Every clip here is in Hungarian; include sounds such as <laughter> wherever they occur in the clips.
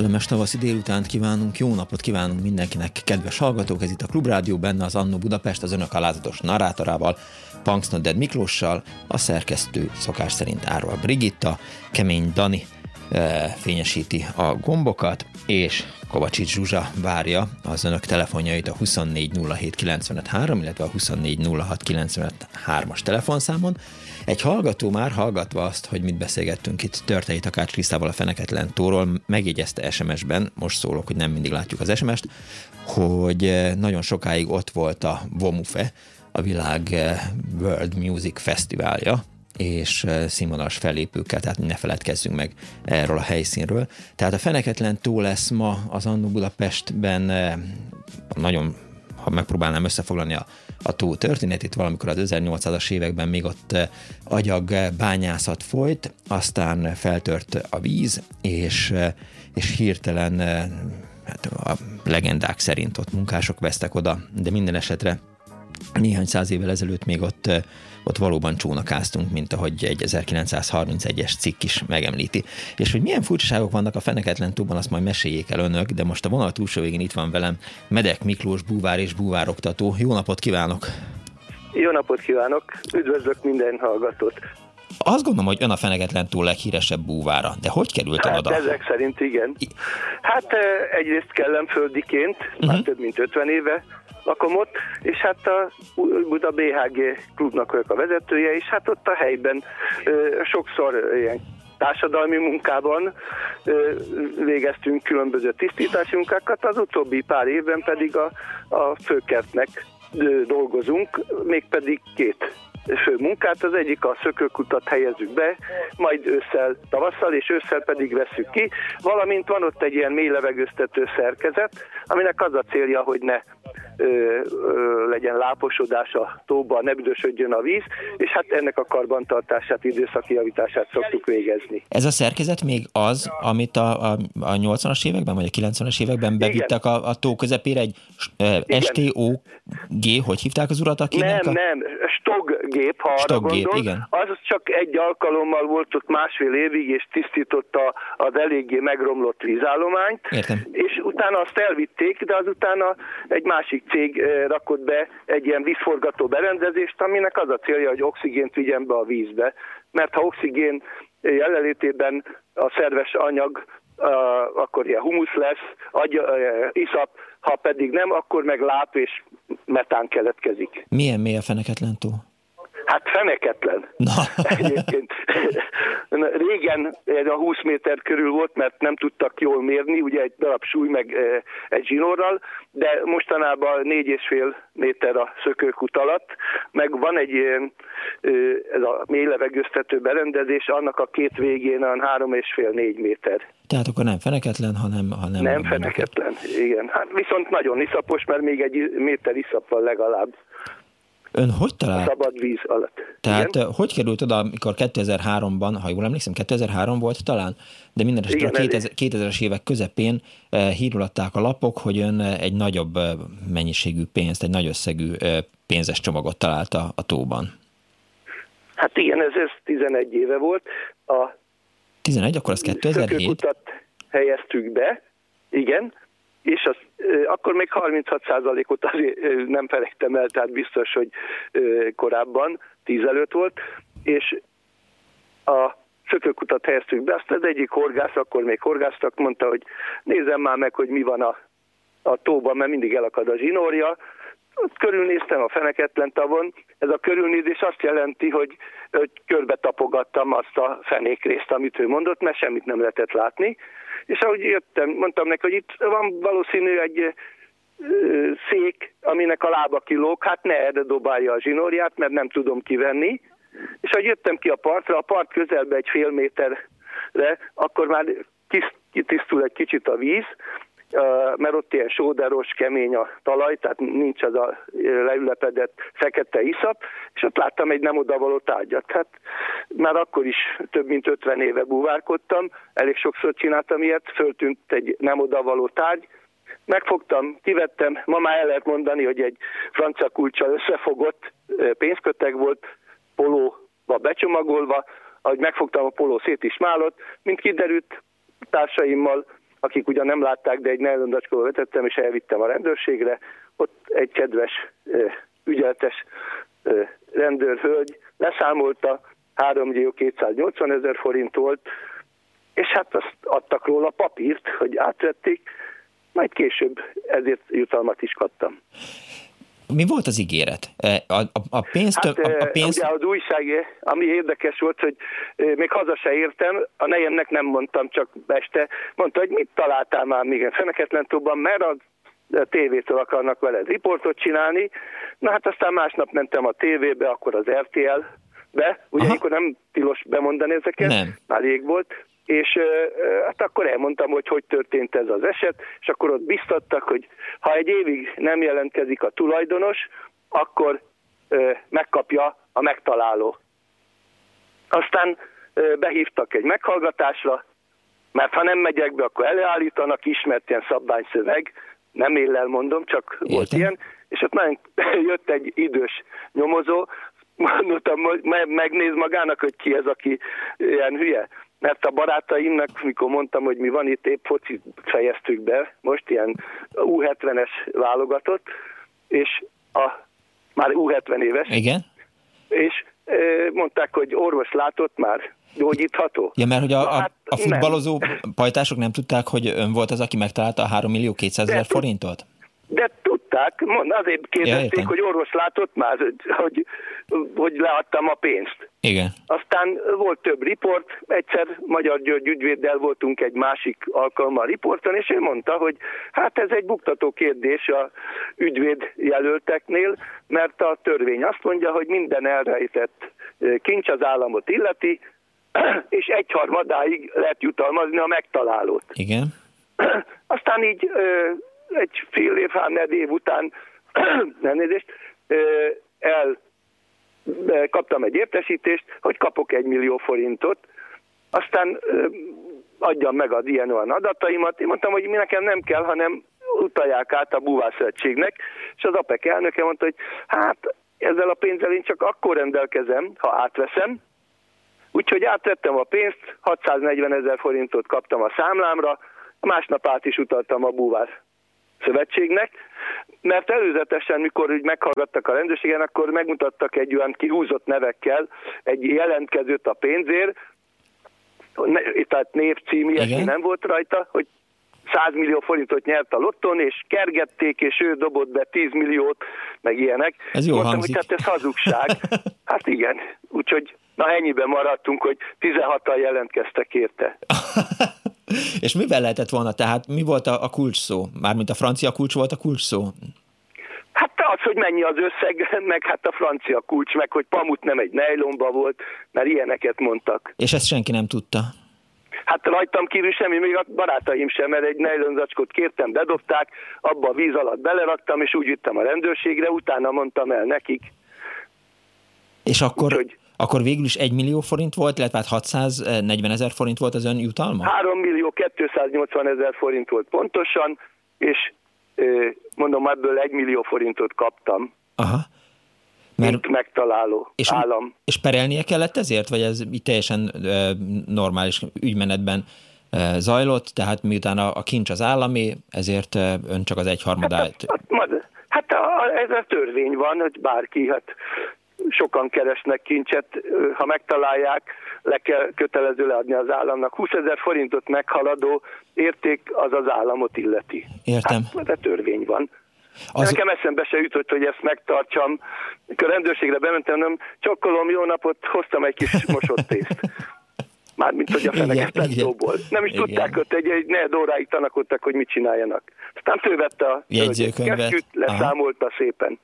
Kellemes tavaszi délutánt kívánunk, jó napot kívánunk mindenkinek, kedves hallgatók, ez itt a Klubrádió, benne az Annó Budapest, az önök alázatos narrátorával, Punks Miklóssal, a szerkesztő szokás szerint Árva Brigitta, Kemény Dani e, fényesíti a gombokat, és Kovacsics Zsuzsa várja az önök telefonjait a 2407953, illetve a 2406953-as telefonszámon, egy hallgató már hallgatva azt, hogy mit beszélgettünk itt Törtei Takács Krisztával a Feneketlen tóról, megjegyezte SMS-ben, most szólok, hogy nem mindig látjuk az SMS-t, hogy eh, nagyon sokáig ott volt a Vomufe, a világ eh, World Music Fesztiválja, és eh, színvonalas fellépőkkel, tehát ne feledkezzünk meg erről a helyszínről. Tehát a Feneketlen tó lesz ma az Annó Budapestben nagyon, ha megpróbálnám összefoglalni a a tó történetét, valamikor az 1800-as években még ott eh, agyag bányászat folyt, aztán feltört a víz, és, eh, és hirtelen eh, hát a legendák szerint ott munkások vesztek oda, de minden esetre néhány száz évvel ezelőtt még ott ott valóban csónakáztunk, mint ahogy egy 1931-es cikk is megemlíti. És hogy milyen furcsaságok vannak a feneketlen túlban, azt majd meséljék el önök, de most a vonal túlsó végén itt van velem Medek Miklós búvár és búvároktató. Jó napot kívánok! Jó napot kívánok! Üdvözlök minden hallgatót! Azt gondolom, hogy ön a Feneketlen túl leghíresebb búvára, de hogy került hát oda? ezek szerint igen. Hát egyrészt kellemföldiként, uh-huh. már mhm. több mint 50 éve, lakom ott, és hát a Buda BHG klubnak vagyok a vezetője, és hát ott a helyben sokszor ilyen társadalmi munkában végeztünk különböző tisztítási munkákat, az utóbbi pár évben pedig a, a főkertnek dolgozunk, mégpedig két fő munkát, az egyik a szökőkutat helyezzük be, majd ősszel, tavasszal, és ősszel pedig veszük ki, valamint van ott egy ilyen mély levegőztető szerkezet, aminek az a célja, hogy ne ö, ö, legyen láposodás a tóba, ne büdösödjön a víz, és hát ennek a karbantartását, időszaki javítását szoktuk végezni. Ez a szerkezet még az, amit a, a, a 80-as években, vagy a 90-es években bevittek a, a tó közepére egy STOG, hogy hívták az urat? Akinek nem, a... nem, stoggép, ha arra gondol. Igen. Az csak egy alkalommal volt ott másfél évig, és tisztította az eléggé megromlott vízállományt. Értem. És utána azt elvitték, de azután egy másik cég eh, rakott be egy ilyen vízforgató berendezést, aminek az a célja, hogy oxigént vigyen be a vízbe. Mert ha oxigén jelenlétében a szerves anyag akkor ilyen humusz lesz, agy, eh, iszap, ha pedig nem, akkor meg láp és metán keletkezik. Milyen mély a feneketlen tó? Hát feneketlen. Na. <laughs> Egyébként régen a 20 méter körül volt, mert nem tudtak jól mérni, ugye egy darab súly meg egy zsinórral, de mostanában négy és fél méter a szökőkút alatt, meg van egy ez a mély levegőztető berendezés, annak a két végén fél négy méter. Tehát akkor nem feneketlen, hanem... hanem nem feneketlen, igen. Hát viszont nagyon iszapos, mert még egy méter iszap van legalább. Ön hogy talált? Szabad víz alatt. Tehát Igen? hogy került oda, amikor 2003-ban, ha jól emlékszem, 2003 volt talán, de minden esetre a 2000, 2000-es évek közepén hírulatták a lapok, hogy ön egy nagyobb mennyiségű pénzt, egy nagy összegű pénzes csomagot talált a, a tóban. Hát igen, ez, ez 11 éve volt. A 11, akkor az 2007? helyeztük be, igen, és az, akkor még 36%-ot azért nem felejtem el, tehát biztos, hogy korábban, 10 előtt volt, és a szökőkutat helyeztük be, azt az egyik horgász, akkor még horgásztak, mondta, hogy nézem már meg, hogy mi van a, a tóban, mert mindig elakad a zsinórja, körülnéztem a feneketlen tavon. Ez a körülnézés azt jelenti, hogy, hogy körbe tapogattam azt a fenékrészt, amit ő mondott, mert semmit nem lehetett látni. És ahogy jöttem, mondtam neki, hogy itt van valószínű egy szék, aminek a lába kilóg, hát ne erre dobálja a zsinórját, mert nem tudom kivenni. És ahogy jöttem ki a partra, a part közelbe egy fél méterre, akkor már kitisztul egy kicsit a víz, mert ott ilyen sóderos, kemény a talaj, tehát nincs az a leülepedett fekete iszap, és ott láttam egy nem odavaló tárgyat. Hát már akkor is több mint 50 éve búvárkodtam, elég sokszor csináltam ilyet, föltűnt egy nem odavaló tárgy, megfogtam, kivettem, ma már el lehet mondani, hogy egy francia kulcsal összefogott pénzköteg volt, polóba becsomagolva, ahogy megfogtam a poló szét is málott, mint kiderült társaimmal akik ugyan nem látták, de egy nejlondacskóba vetettem, és elvittem a rendőrségre. Ott egy kedves, ügyeltes rendőrhölgy leszámolta, 3 millió 280 ezer forint volt, és hát azt adtak róla papírt, hogy átvették, majd később ezért jutalmat is kaptam. Mi volt az ígéret? E, a, a, a pénzt... Hát, a, a pénzt... Ugye az újság, ami érdekes volt, hogy még haza se értem, a nejemnek nem mondtam, csak este mondta, hogy mit találtál már még a Feneketlentóban, mert a tévétől akarnak veled riportot csinálni. Na hát aztán másnap mentem a tévébe, akkor az RTL-be, ugye Aha. akkor nem tilos bemondani ezeket, nem. már rég volt, és hát akkor elmondtam, hogy hogy történt ez az eset, és akkor ott biztattak, hogy ha egy évig nem jelentkezik a tulajdonos, akkor megkapja a megtaláló. Aztán behívtak egy meghallgatásra, mert ha nem megyek be, akkor előállítanak, ismert ilyen szabványszöveg, nem éllel mondom, csak Értem. volt ilyen, és ott nagyon <laughs> jött egy idős nyomozó, mondtam, megnéz magának, hogy ki ez, aki ilyen hülye mert a barátaimnak, mikor mondtam, hogy mi van itt, épp foci fejeztük be, most ilyen U70-es válogatott, és a, már U70 éves. Igen. És e, mondták, hogy orvos látott már, gyógyítható. Ja, mert hogy a, a, hát a futballozó nem. pajtások nem tudták, hogy ön volt az, aki megtalálta a 3 millió 200 ezer forintot? De tudták, azért kérdezték, ja, hogy orvos látott már, hogy, hogy leadtam a pénzt. Igen. Aztán volt több riport, egyszer Magyar György ügyvéddel voltunk egy másik alkalommal riporton, és ő mondta, hogy hát ez egy buktató kérdés a ügyvéd jelölteknél, mert a törvény azt mondja, hogy minden elrejtett kincs az államot illeti, <clears throat> és egyharmadáig lehet jutalmazni a megtalálót. Igen. Aztán így egy fél év, három év után, <clears throat> elnézést, el kaptam egy értesítést, hogy kapok egy millió forintot, aztán adjam meg a ilyen olyan adataimat. Én mondtam, hogy mi nekem nem kell, hanem utalják át a búvászövetségnek, és az APEC elnöke mondta, hogy hát ezzel a pénzzel én csak akkor rendelkezem, ha átveszem, úgyhogy átvettem a pénzt, 640 ezer forintot kaptam a számlámra, másnap át is utaltam a búvász szövetségnek, mert előzetesen, mikor úgy meghallgattak a rendőrségen, akkor megmutattak egy olyan kihúzott nevekkel egy jelentkezőt a pénzért, tehát név, cím, ilyesmi nem volt rajta, hogy 100 millió forintot nyert a lotton, és kergették, és ő dobott be 10 milliót, meg ilyenek. Ez jó Mondtam, hangzik. hogy hát ez hazugság. <laughs> hát igen, úgyhogy na ennyiben maradtunk, hogy 16-tal jelentkeztek érte. <laughs> <laughs> És mivel lehetett volna? Tehát mi volt a, a kulcs szó? Mármint a francia kulcs volt a kulcs szó? Hát az, hogy mennyi az összeg, <laughs> meg hát a francia kulcs, meg hogy pamut nem egy nejlomba volt, mert ilyeneket mondtak. És ezt senki nem tudta? Hát rajtam kívül semmi, még a barátaim sem, mert egy nejlonzacskot kértem, bedobták, abba a víz alatt beleraktam, és úgy vittem a rendőrségre, utána mondtam el nekik. És akkor, Úgyhogy, akkor végül is 1 millió forint volt, illetve 640 hát ezer forint volt az ön jutalma? 3 millió 280 ezer forint volt pontosan, és mondom, ebből 1 millió forintot kaptam. Aha. Mert, mint megtaláló és, állam. És perelnie kellett ezért, vagy ez így teljesen e, normális ügymenetben e, zajlott, tehát miután a, a kincs az állami, ezért e, ön csak az egyharmadáját... Hát, hát, hát a, ez a törvény van, hogy bárki, hát sokan keresnek kincset, ha megtalálják, le kell kötelező leadni az államnak. 20 ezer forintot meghaladó érték az az államot illeti. Értem. Hát, de törvény van. Az... Nekem eszembe se jutott, hogy ezt megtartsam. Amikor rendőrségre bementem, nem csokkolom, jó napot, hoztam egy kis mosott tészt. Mármint, hogy a feneket lettóból. Nem is igen. tudták ott, egy, egy ne óráig tanakodtak, hogy mit csináljanak. Aztán fölvette a jegyzőkönyvet, leszámolta Aha. szépen.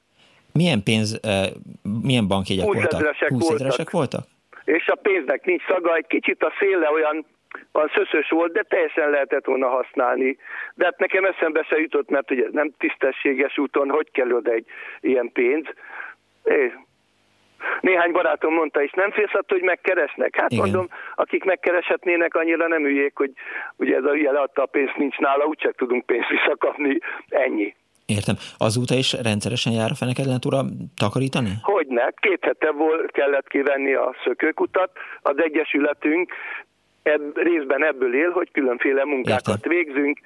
Milyen pénz, milyen bankjegyek voltak? 20 voltak. voltak? És a pénznek nincs szaga, egy kicsit a széle olyan az szöszös volt, de teljesen lehetett volna használni. De hát nekem eszembe se jutott, mert ugye nem tisztességes úton, hogy kell oda egy ilyen pénz. É. Néhány barátom mondta is, nem félsz attól, hogy megkeresnek? Hát Igen. mondom, akik megkereshetnének, annyira nem üljék, hogy ugye ez a hülye leadta a pénzt, nincs nála, úgyse tudunk pénzt visszakapni, ennyi. Értem. Azóta is rendszeresen jár a Feneketlen takarítani? Hogyne. Két hete volt, kellett kivenni a szökőkutat. Az Egyesületünk ebb, részben ebből él, hogy különféle munkákat Értem. végzünk,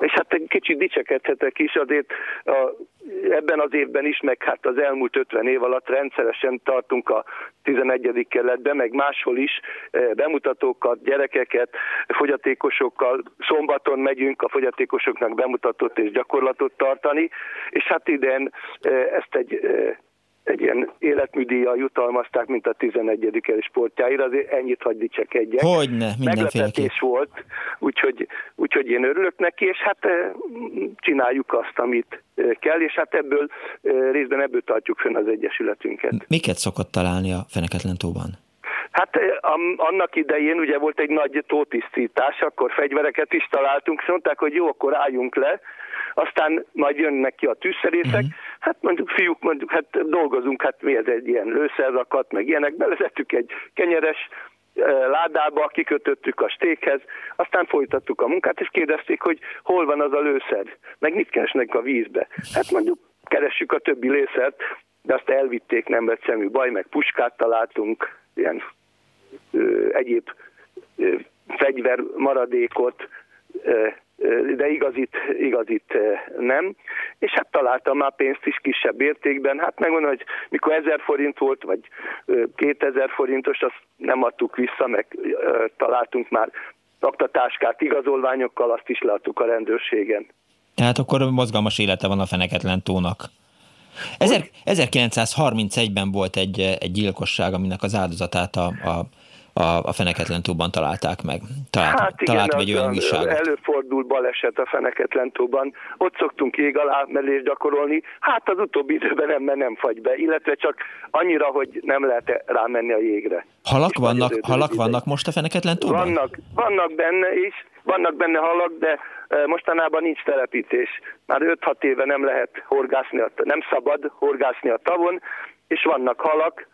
és hát egy kicsit dicsekedhetek is, azért a, ebben az évben is, meg hát az elmúlt 50 év alatt rendszeresen tartunk a 11. kerületben, meg máshol is eh, bemutatókat, gyerekeket, fogyatékosokkal. Szombaton megyünk a fogyatékosoknak bemutatót és gyakorlatot tartani, és hát idén eh, ezt egy eh, egy ilyen életműdíjjal jutalmazták, mint a 11. el sportjáira, azért ennyit hagy dicsekedjek. Hogyne, Meglepetés volt, úgyhogy, úgyhogy én örülök neki, és hát eh, csináljuk azt, amit eh, kell, és hát ebből eh, részben ebből tartjuk fönn az Egyesületünket. Miket szokott találni a Feneketlen tóban? Hát annak idején ugye volt egy nagy tótisztítás, akkor fegyvereket is találtunk, és mondták, hogy jó, akkor álljunk le, aztán majd jönnek ki a tűzszerészek, uh-huh. hát mondjuk fiúk, mondjuk hát dolgozunk, hát mi ez egy ilyen lőszerrakat, meg ilyenek, belezettük egy kenyeres ládába, kikötöttük a stékhez, aztán folytattuk a munkát, és kérdezték, hogy hol van az a lőszer, meg mit keresnek a vízbe. Hát mondjuk keressük a többi lőszert, de azt elvitték, nem lett semmi baj, meg puskát találtunk, ilyen egyéb fegyver maradékot, de igazit, igazit nem. És hát találtam már pénzt is kisebb értékben. Hát megmondom, hogy mikor 1000 forint volt, vagy 2000 forintos, azt nem adtuk vissza, meg találtunk már aktatáskát igazolványokkal, azt is leadtuk a rendőrségen. Tehát akkor mozgalmas élete van a feneketlen tónak. 1931-ben volt egy, egy gyilkosság, aminek az áldozatát a, a a, a Feneketlen tóban találták meg. Talált, hát igen, találtak egy olyan újságot. előfordul baleset a Feneketlen tóban. Ott szoktunk ég alá mellés gyakorolni. Hát az utóbbi időben nem, mert nem fagy be, illetve csak annyira, hogy nem lehet rámenni a jégre. Halak, vannak, halak vannak most a Feneketlen tóban? Vannak, vannak benne is, vannak benne halak, de mostanában nincs telepítés. Már 5-6 éve nem lehet horgászni, a, nem szabad horgászni a tavon, és vannak halak,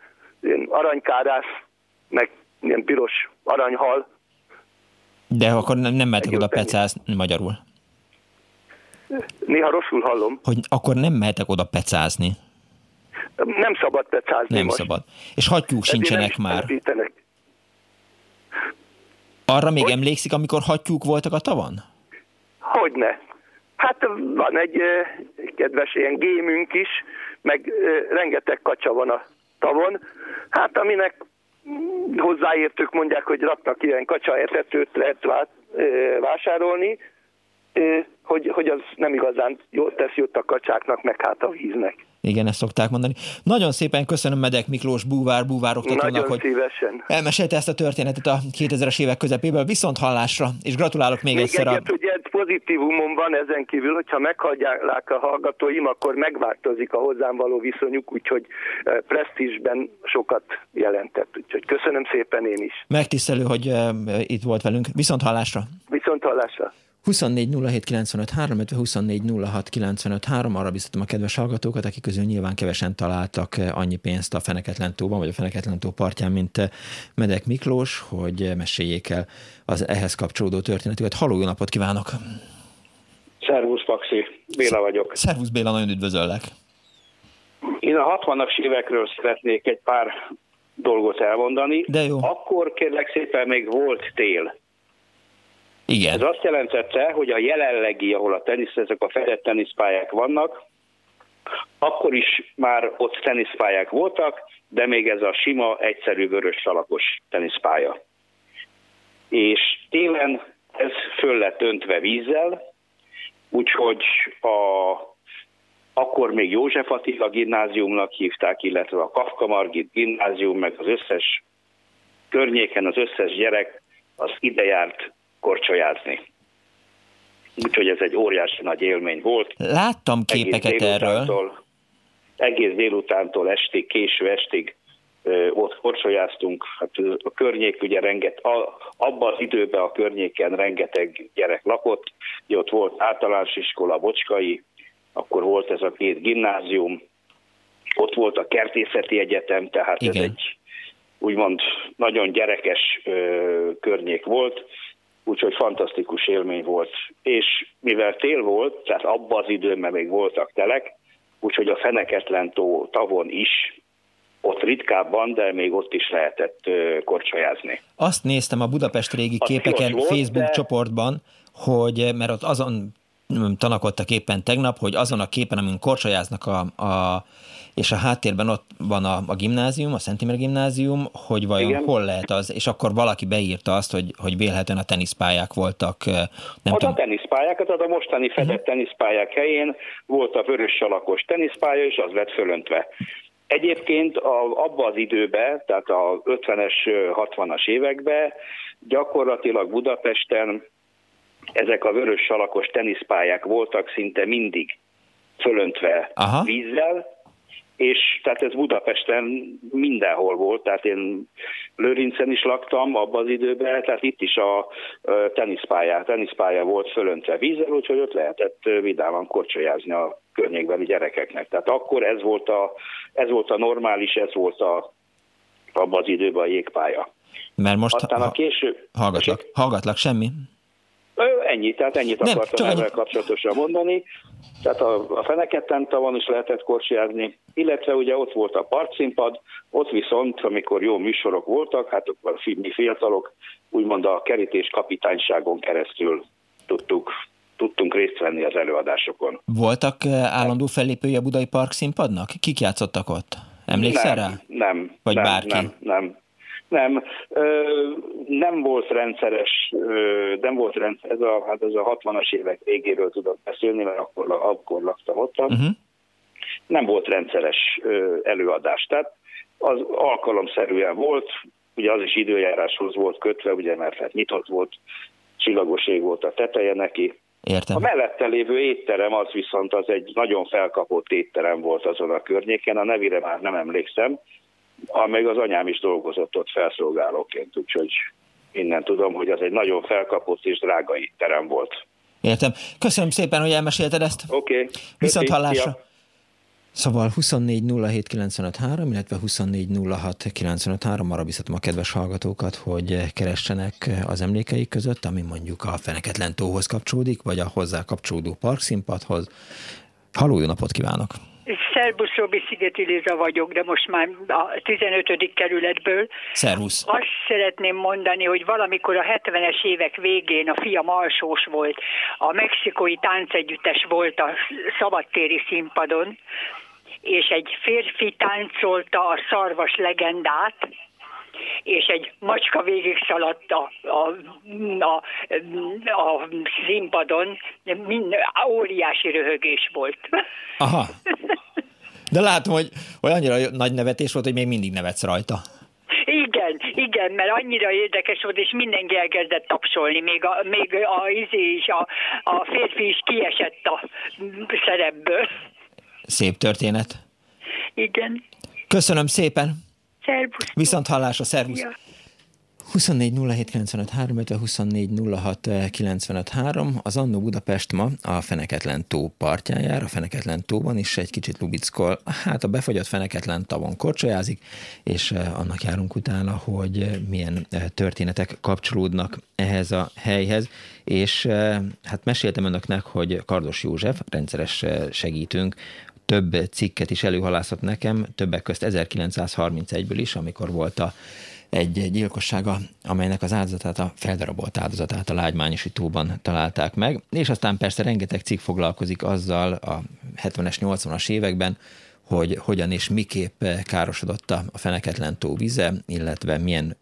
aranykárász, meg ilyen piros aranyhal. De akkor nem, mehetek oda pecázni magyarul. Néha rosszul hallom. Hogy akkor nem mehetek oda pecázni. Nem szabad pecázni Nem most. szabad. És hattyúk Ezért sincsenek már. Telepítenek. Arra még hogy? emlékszik, amikor hattyúk voltak a tavan? Hogyne. Hát van egy kedves ilyen gémünk is, meg rengeteg kacsa van a tavon, hát aminek hozzáértők mondják, hogy raknak ilyen kacsaetetőt lehet vásárolni, hogy, hogy az nem igazán jó, tesz jót a kacsáknak, meg hát a víznek. Igen, ezt szokták mondani. Nagyon szépen köszönöm Medek Miklós búvár, búvároktatónak, hogy szívesen. elmesélte ezt a történetet a 2000-es évek közepéből. Viszont hallásra, és gratulálok még, még egyszer. Egyet, a... ugye pozitívumon van ezen kívül, hogyha meghallják a hallgatóim, akkor megváltozik a hozzám való viszonyuk, úgyhogy presztízsben sokat jelentett. Úgyhogy köszönöm szépen én is. Megtisztelő, hogy itt volt velünk. Viszont hallásra. Viszont hallásra. 24 07 arra biztatom a kedves hallgatókat, akik közül nyilván kevesen találtak eh, annyi pénzt a Feneketlen tóban, vagy a Feneketlen tó partján, mint eh, Medek Miklós, hogy meséljék el az ehhez kapcsolódó történetüket. Halló, jó napot kívánok! Szervusz, Paxi, Béla vagyok. Szervusz, Béla, nagyon üdvözöllek! Én a 60-as évekről szeretnék egy pár dolgot elmondani. De jó. Akkor kérlek szépen még volt tél. Igen. Ez azt jelentette, hogy a jelenlegi, ahol a tenisz, ezek a fedett teniszpályák vannak, akkor is már ott teniszpályák voltak, de még ez a sima, egyszerű vörös salakos teniszpálya. És télen ez föl lett öntve vízzel, úgyhogy a akkor még József Attila gimnáziumnak hívták, illetve a Kafka Margit gimnázium, meg az összes környéken az összes gyerek az ide járt korcsolyázni. Úgyhogy ez egy óriási nagy élmény volt. Láttam képeket erről. Egész délutántól estig, késő estig ott korcsolyáztunk, hát a környék ugye renget, a, abban az időben a környéken rengeteg gyerek lakott, ugye ott volt általános iskola, Bocskai, akkor volt ez a két gimnázium, ott volt a kertészeti egyetem, tehát Igen. ez egy úgymond nagyon gyerekes ö, környék volt, úgyhogy fantasztikus élmény volt. És mivel tél volt, tehát abban az időben még voltak telek, úgyhogy a feneketlen tó tavon is ott ritkábban, de még ott is lehetett korcsolyázni. Azt néztem a Budapest régi képeken volt, Facebook de... csoportban, hogy mert ott azon tanakodtak éppen tegnap, hogy azon a képen, amin korcsolyáznak a, a és a háttérben ott van a, a gimnázium, a Szentimer gimnázium, hogy vajon Igen. hol lehet az, és akkor valaki beírta azt, hogy, hogy vélhetően a teniszpályák voltak. Nem ott tudom. a teniszpályák, tehát a mostani fedett uh-huh. teniszpályák helyén volt a vörös salakos teniszpálya, és az lett fölöntve. Egyébként a, abba az időben, tehát a 50-es, 60-as években gyakorlatilag Budapesten ezek a vörös salakos teniszpályák voltak szinte mindig fölöntve Aha. vízzel, és tehát ez Budapesten mindenhol volt, tehát én Lőrincen is laktam abban az időben, tehát itt is a teniszpálya, teniszpálya volt fölöntve vízzel, úgyhogy ott lehetett vidáman korcsolyázni a környékbeli gyerekeknek. Tehát akkor ez volt a, ez volt a normális, ez volt a, abban az időben a jégpálya. Mert most Aztán a késő... Hallgatlak, hallgatlak, semmi. Ennyi, tehát ennyit Nem, akartam ezzel kapcsolatosan mondani. Tehát a, a Feneketten tavon is lehetett korsiázni, illetve ugye ott volt a partszínpad, ott viszont, amikor jó műsorok voltak, hát mi fiatalok, úgymond a kerítés kapitányságon keresztül tudtuk tudtunk részt venni az előadásokon. Voltak eh, állandó fellépői a Budai Park színpadnak? Kik játszottak ott? Emlékszel nem, rá? Nem. Vagy nem, bárki? Nem, nem. Nem, nem volt rendszeres, nem volt rendszeres, ez a, hát ez a 60-as évek végéről tudok beszélni, mert akkor, akkor laktam ott. Uh-huh. Nem volt rendszeres előadás, tehát az alkalomszerűen volt, ugye az is időjáráshoz volt kötve, ugye, mert hát nyitott volt, csillagos ég volt a teteje neki. Értem. A mellette lévő étterem az viszont az egy nagyon felkapott étterem volt azon a környéken, a nevére már nem emlékszem, amíg az anyám is dolgozott ott felszolgálóként, úgyhogy innen tudom, hogy az egy nagyon felkapott és drága terem volt. Értem. Köszönöm szépen, hogy elmesélted ezt. Oké. Okay. Viszont hallásra. Szóval 24 illetve 24 arra biztatom a kedves hallgatókat, hogy keressenek az emlékeik között, ami mondjuk a Feneketlen tóhoz kapcsolódik, vagy a hozzá kapcsolódó parkszínpadhoz. Halló, jó napot kívánok! Szerbusz Robi Szigeti Liza vagyok, de most már a 15. kerületből. Szervusz. Azt szeretném mondani, hogy valamikor a 70-es évek végén a fiam alsós volt, a mexikói táncegyüttes volt a szabadtéri színpadon, és egy férfi táncolta a szarvas legendát, és egy macska végig szaladt a, a, a, a színpadon, mind, óriási röhögés volt. Aha. <laughs> De látom, hogy, hogy annyira nagy nevetés volt, hogy még mindig nevetsz rajta. Igen, igen, mert annyira érdekes volt, és mindenki elkezdett tapsolni, még a, még a, izé is, a, a férfi is kiesett a szerepből. Szép történet. Igen. Köszönöm szépen. Szervusz. Viszont hallásra, szervusz. Ja. 24 Az Annó Budapest ma a Feneketlen tó partjájára, a Feneketlen tóban is egy kicsit lubickol, hát a befagyott Feneketlen tavon korcsolyázik, és eh, annak járunk utána, hogy milyen eh, történetek kapcsolódnak ehhez a helyhez, és eh, hát meséltem önöknek, hogy Kardos József, rendszeres segítünk, több cikket is előhalászott nekem, többek közt 1931-ből is, amikor volt a egy gyilkossága, amelynek az áldozatát, a feldarabolt áldozatát a lágymányosi tóban találták meg, és aztán persze rengeteg cikk foglalkozik azzal a 70-es, 80-as években, hogy hogyan és miképp károsodott a feneketlen tó vize, illetve milyen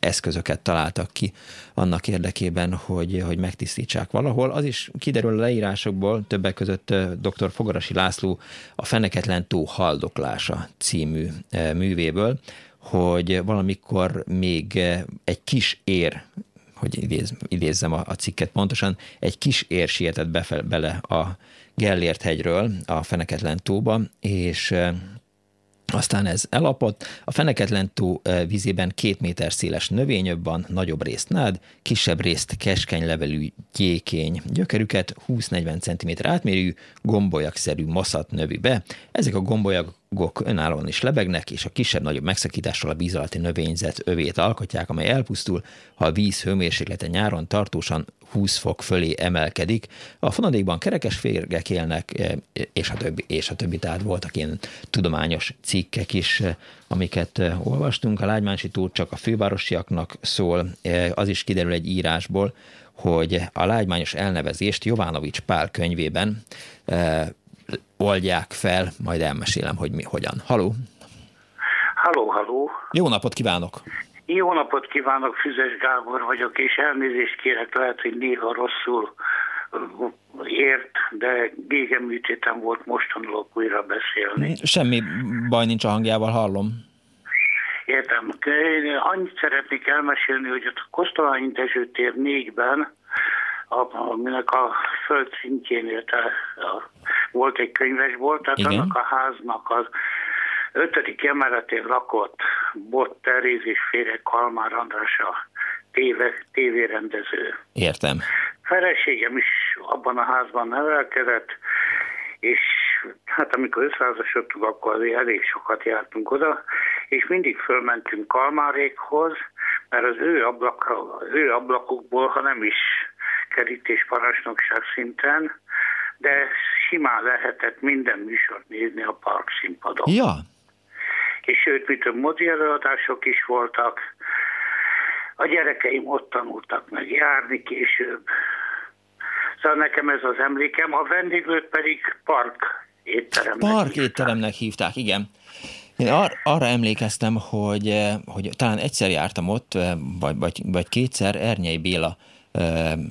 eszközöket találtak ki annak érdekében, hogy, hogy megtisztítsák valahol. Az is kiderül a leírásokból, többek között dr. Fogarasi László a Feneketlen tó haldoklása című művéből, hogy valamikor még egy kis ér hogy idéz, idézzem a, a cikket pontosan, egy kis ér sietett befel, bele a Gellért hegyről a Feneketlen tóba, és aztán ez elapott. A feneketlen tó vízében két méter széles növényöbb van, nagyobb részt nád, kisebb részt keskeny levelű gyékény. Gyökerüket 20-40 cm átmérő, gombolyagszerű maszat növi be. Ezek a gombolyagok önállóan is lebegnek, és a kisebb-nagyobb megszakítással a víz alatti növényzet övét alkotják, amely elpusztul, ha a víz hőmérséklete nyáron tartósan 20 fok fölé emelkedik. A fonadékban kerekes férgek élnek, e, és a többi, és a többi, tehát voltak ilyen tudományos cikkek is, e, amiket e, olvastunk. A Lágymánsi túl csak a fővárosiaknak szól, az is kiderül egy írásból, hogy a lágymányos elnevezést Jovánovics Pál könyvében oldják fel, majd elmesélem, hogy mi hogyan. Haló! Haló, haló! Jó napot kívánok! Jó napot kívánok, Füzes Gábor vagyok, és elnézést kérek, lehet, hogy néha rosszul ért, de gégeműtétem volt, most tanulok újra beszélni. Semmi baj nincs a hangjával, hallom. Értem. Én annyit szeretnék elmesélni, hogy a Kosztolányi Dezső tér négyben, aminek a föld szintjén érte, volt egy könyvesbolt, tehát Igen. annak a háznak az ötödik emeletén lakott Bot Teréz és Féreg Kalmár András a téve, tévérendező. Értem. Feleségem is abban a házban nevelkedett, és hát amikor összeházasodtunk, akkor azért elég sokat jártunk oda, és mindig fölmentünk Kalmárékhoz, mert az ő, ablak, az ő ablakukból, ha nem is kerítésparancsnokság szinten, de simán lehetett minden műsort nézni a park színpadon. Ja, és sőt, mit több modi előadások is voltak. A gyerekeim ott tanultak meg járni később. Szóval nekem ez az emlékem, a vendéglőt pedig park étteremnek Park hívták. étteremnek hívták, igen. Én ar- arra emlékeztem, hogy, eh, hogy talán egyszer jártam ott, eh, vagy, vagy, vagy kétszer Ernyei Béla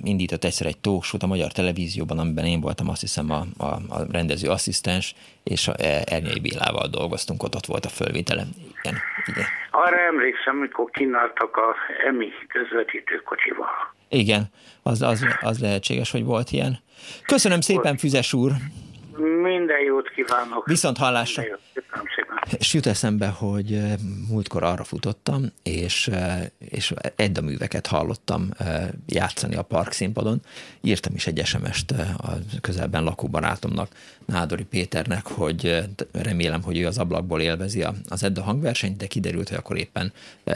indított egyszer egy talkshow a magyar televízióban, amiben én voltam azt hiszem a, a, a rendező asszisztens, és a e, Ernyei Bélával dolgoztunk, ott, ott volt a fölvételem. Igen, igen. Arra emlékszem, mikor kínáltak a EMI közvetítőkocsival. Igen, az, az, az lehetséges, hogy volt ilyen. Köszönöm szépen, Füzes úr! Minden jót kívánok! Viszont hallásra! És jut eszembe, hogy eh, múltkor arra futottam, és, eh, és Edda műveket hallottam eh, játszani a park színpadon. Írtam is egy SMS-t a közelben lakó barátomnak, Nádori Péternek, hogy remélem, hogy ő az ablakból élvezi az Edda hangversenyt, de kiderült, hogy akkor éppen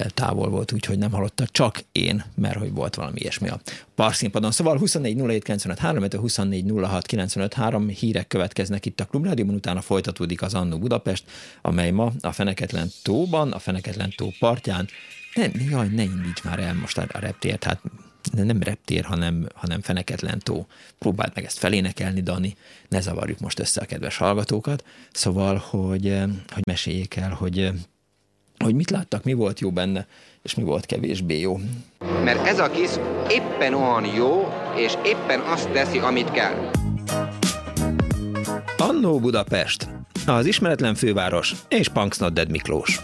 távol volt, úgyhogy nem hallotta csak én, mert hogy volt valami ilyesmi a park színpadon. Szóval 24 07 24 hírek következnek itt a Klubrádióban, utána folytatódik az Annó Budapest, amely ma a Feneketlen tóban, a Feneketlen tó partján, ne, jaj, ne indíts már el most a reptért, hát nem reptér, hanem, hanem feneketlen tó. Próbáld meg ezt felénekelni, Dani, ne zavarjuk most össze a kedves hallgatókat. Szóval, hogy, eh, hogy meséljék el, hogy, eh, hogy mit láttak, mi volt jó benne, és mi volt kevésbé jó. Mert ez a kis éppen olyan jó, és éppen azt teszi, amit kell. Annó Budapest, az ismeretlen főváros és Punksnodded Miklós.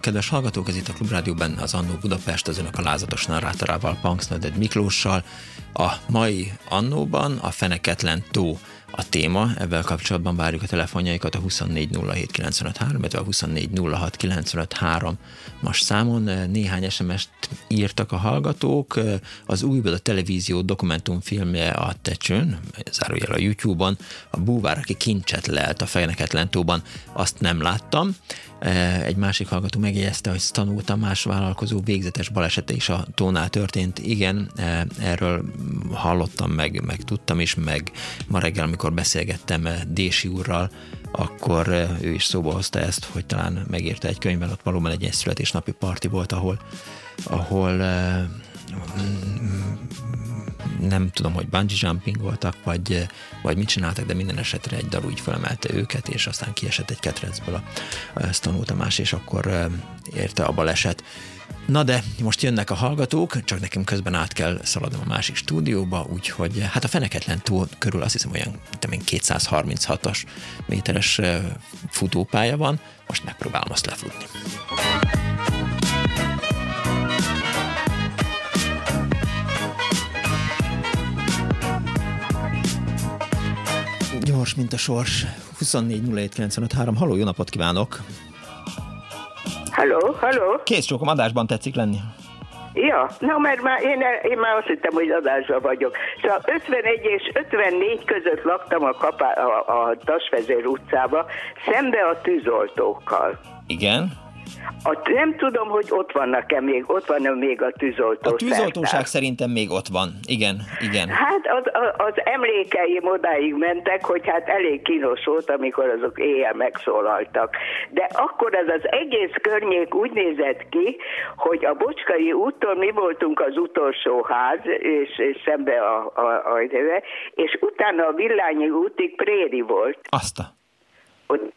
Kívánok, kedves hallgatók! Ez itt a Klubrádió benne az Annó Budapest, az önök a lázatos narrátorával, Punksnoded Miklóssal. A mai Annóban a Feneketlen tó a téma. Ebben kapcsolatban várjuk a telefonjaikat a 2407953, illetve a 2406953 most számon. Néhány SMS-t írtak a hallgatók. Az újból a televízió dokumentumfilmje a Tecsőn, zárójel a YouTube-on, a búvár, aki kincset lelt a fejneket lentóban, azt nem láttam. Egy másik hallgató megjegyezte, hogy Stanó Tamás vállalkozó végzetes balesete is a tónál történt. Igen, erről hallottam meg, meg tudtam is, meg ma reggel, amikor beszélgettem Dési úrral, akkor ő is szóba hozta ezt, hogy talán megírta egy könyvben, ott valóban egy születésnapi parti volt, ahol, ahol nem tudom, hogy bungee jumping voltak, vagy, vagy mit csináltak, de minden esetre egy dal úgy felemelte őket, és aztán kiesett egy ketrecből a, a tanult Tamás, és akkor érte a baleset. Na de most jönnek a hallgatók, csak nekem közben át kell szaladnom a másik stúdióba, úgyhogy hát a Feneketlen túl körül azt hiszem olyan 236-as méteres futópálya van, most megpróbálom azt lefutni. Gyors, mint a sors. 24 Haló, jó napot kívánok! Halló, halló? Kész csókom, adásban tetszik lenni. Ja, na mert már én, én már azt hittem, hogy adásban vagyok. Szóval 51 és 54 között laktam a, kapá, a, a Tasvezér utcába, szembe a tűzoltókkal. Igen? A, nem tudom, hogy ott vannak-e még, ott van -e még a tűzoltó. A tűzoltóság szertár. szerintem még ott van, igen, igen. Hát az, az emlékeim odáig mentek, hogy hát elég kínos volt, amikor azok éjjel megszólaltak. De akkor az az egész környék úgy nézett ki, hogy a Bocskai úton mi voltunk az utolsó ház, és, és szembe a, a, a, a és utána a Villányi útig Préri volt. Azt a... Ott...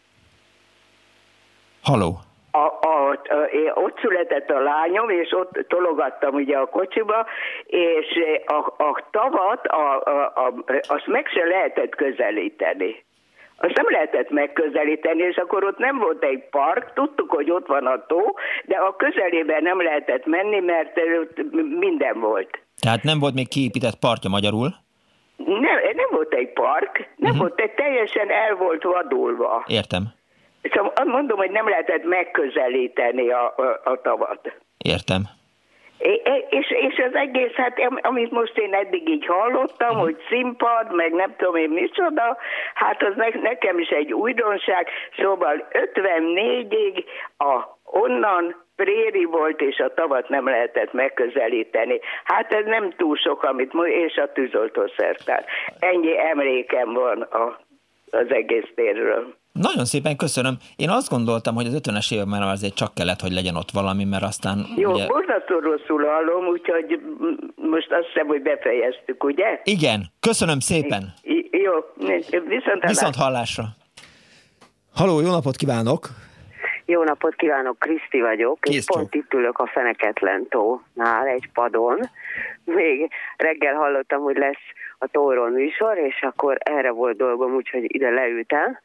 Haló? A, a, a, ott született a lányom, és ott tologattam ugye a kocsiba, és a, a tavat, a, a, a, azt meg se lehetett közelíteni. Azt nem lehetett megközelíteni, és akkor ott nem volt egy park, tudtuk, hogy ott van a tó, de a közelében nem lehetett menni, mert ott minden volt. Tehát nem volt még kiépített partja magyarul? Nem, nem volt egy park, nem uh-huh. volt, egy teljesen el volt vadulva. Értem. Szóval mondom, hogy nem lehetett megközelíteni a, a, a tavat. Értem. És, és az egész, hát amit most én eddig így hallottam, uh-huh. hogy színpad, meg nem tudom én micsoda, hát az ne, nekem is egy újdonság, szóval 54-ig a, onnan préri volt, és a tavat nem lehetett megközelíteni. Hát ez nem túl sok, amit és a tűzoltószertár. Ennyi emlékem van a, az egész térről. Nagyon szépen köszönöm. Én azt gondoltam, hogy az 50-es években azért csak kellett, hogy legyen ott valami, mert aztán... Jó, ugye... borzasztó rosszul hallom, úgyhogy most azt hiszem, hogy befejeztük, ugye? Igen, köszönöm szépen. I jó, viszont hallásra. Viszont hallásra. Haló, jó napot kívánok! Jó napot kívánok, Kriszti vagyok, Kész és pont itt ülök a Feneketlen tónál egy padon. Még reggel hallottam, hogy lesz a tóról műsor, és akkor erre volt dolgom, úgyhogy ide leültem,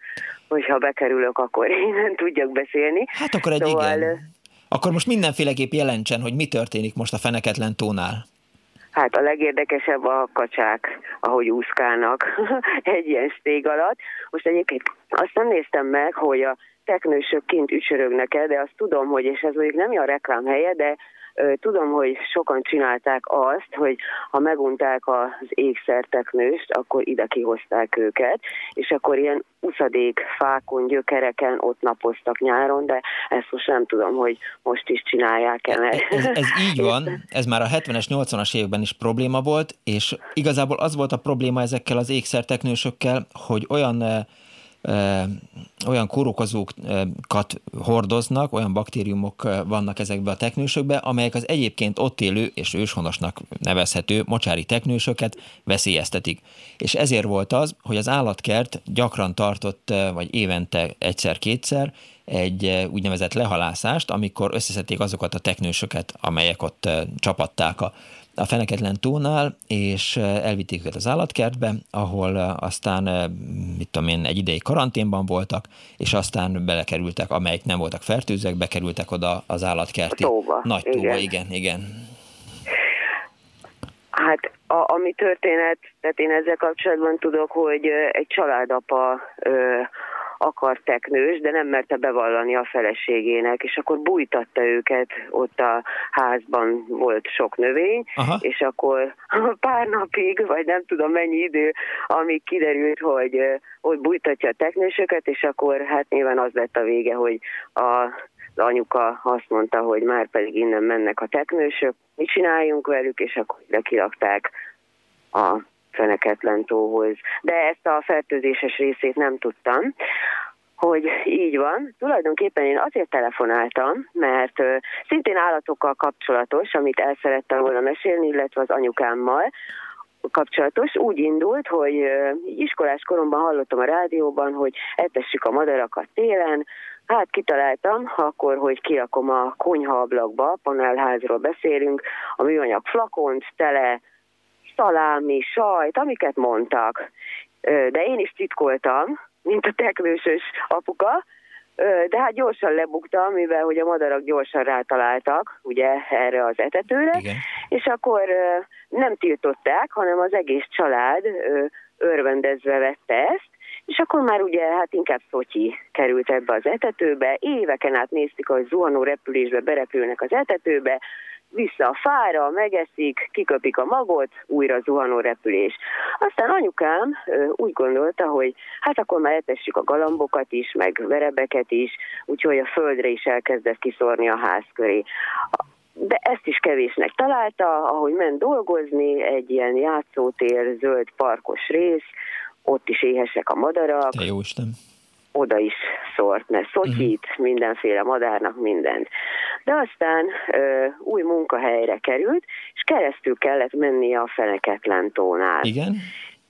hogyha bekerülök, akkor innen tudjak beszélni. Hát akkor egy szóval, igen. Akkor most mindenféleképp jelentsen, hogy mi történik most a Feneketlen tónál. Hát a legérdekesebb a kacsák, ahogy úszkálnak <laughs> egy ilyen stég alatt. Most egyébként azt nem néztem meg, hogy a teknősök kint ücsörögnek el, de azt tudom, hogy, és ez mondjuk nem a reklám helye, de Tudom, hogy sokan csinálták azt, hogy ha megunták az ékszerteknőst, akkor ide kihozták őket, és akkor ilyen uszadék fákon, gyökereken ott napoztak nyáron, de ezt most nem tudom, hogy most is csinálják-e. Ez, ez így <laughs> van, ez már a 70-es, 80-as években is probléma volt, és igazából az volt a probléma ezekkel az ékszerteknősökkel, hogy olyan olyan kórokozókat hordoznak, olyan baktériumok vannak ezekbe a teknősökbe, amelyek az egyébként ott élő és őshonosnak nevezhető mocsári teknősöket veszélyeztetik. És ezért volt az, hogy az állatkert gyakran tartott, vagy évente egyszer-kétszer egy úgynevezett lehalászást, amikor összeszedték azokat a teknősöket, amelyek ott csapatták a a Feneketlen tónál, és elvitték őket az állatkertbe, ahol aztán, mit tudom én, egy ideig karanténban voltak, és aztán belekerültek, amelyek nem voltak fertőzőek, bekerültek oda az állatkerti. Tóba. Nagy tóba, igen, igen. igen. Hát a, ami történet, tehát én ezzel kapcsolatban tudok, hogy egy családapa ö, akart teknős, de nem merte bevallani a feleségének, és akkor bújtatta őket, ott a házban volt sok növény, Aha. és akkor <laughs> pár napig, vagy nem tudom mennyi idő, amíg kiderült, hogy ott bújtatja a teknősöket, és akkor hát nyilván az lett a vége, hogy a az anyuka azt mondta, hogy már pedig innen mennek a teknősök, mit csináljunk velük, és akkor ide kirakták a Feneketlen tóhoz. De ezt a fertőzéses részét nem tudtam hogy így van. Tulajdonképpen én azért telefonáltam, mert szintén állatokkal kapcsolatos, amit el szerettem volna mesélni, illetve az anyukámmal kapcsolatos. Úgy indult, hogy iskolás koromban hallottam a rádióban, hogy etessük a madarakat télen, Hát kitaláltam akkor, hogy kiakom a konyha ablakba, panelházról beszélünk, a műanyag flakont tele, szalámi, sajt, amiket mondtak. De én is titkoltam, mint a teknősös apuka, de hát gyorsan lebuktam, mivel hogy a madarak gyorsan rátaláltak, ugye, erre az etetőre, Igen. és akkor nem tiltották, hanem az egész család örvendezve vette ezt, és akkor már ugye hát inkább Szotyi került ebbe az etetőbe, éveken át néztük, hogy zuhanó repülésbe berepülnek az etetőbe, vissza a fára, megeszik, kiköpik a magot, újra zuhanó repülés. Aztán anyukám úgy gondolta, hogy hát akkor már etessük a galambokat is, meg verebeket is, úgyhogy a földre is elkezdett kiszórni a ház köré. De ezt is kevésnek találta, ahogy ment dolgozni, egy ilyen játszótér, zöld parkos rész, ott is éhesek a madarak. Te jó Isten oda is szórt, ne szotyít, uh-huh. mindenféle madárnak mindent. De aztán ö, új munkahelyre került, és keresztül kellett mennie a Feneketlen tónál. Igen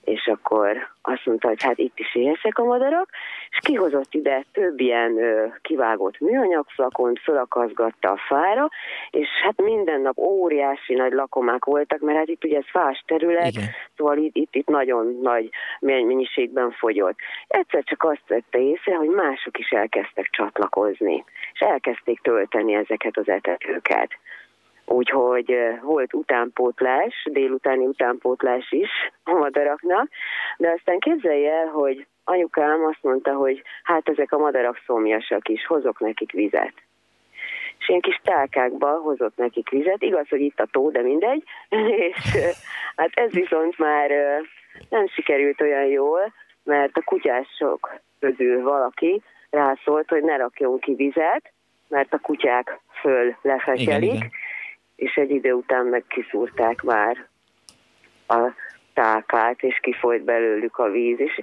és akkor azt mondta, hogy hát itt is éhesek a madarak, és kihozott ide több ilyen ö, kivágott műanyagflakont, fölakaszgatta a fára, és hát minden nap óriási nagy lakomák voltak, mert hát itt ugye ez fás terület, Igen. szóval itt, itt, itt nagyon nagy mennyiségben fogyott. Egyszer csak azt vette észre, hogy mások is elkezdtek csatlakozni, és elkezdték tölteni ezeket az etetőket. Úgyhogy volt utánpótlás, délutáni utánpótlás is a madaraknak, de aztán képzelje el, hogy anyukám azt mondta, hogy hát ezek a madarak szomjasak is, hozok nekik vizet. És ilyen kis tálkákba hozott nekik vizet, igaz, hogy itt a tó, de mindegy, <laughs> és hát ez viszont már nem sikerült olyan jól, mert a kutyások közül valaki rászólt, hogy ne rakjon ki vizet, mert a kutyák föl lefekyelik, igen, igen és egy idő után meg kiszúrták már a tákát, és kifolyt belőlük a víz. És